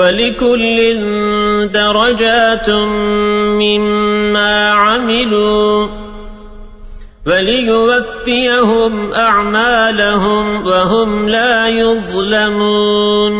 ولكل درجات مما عملوا وليوفيهم أعمالهم وهم لا يظلمون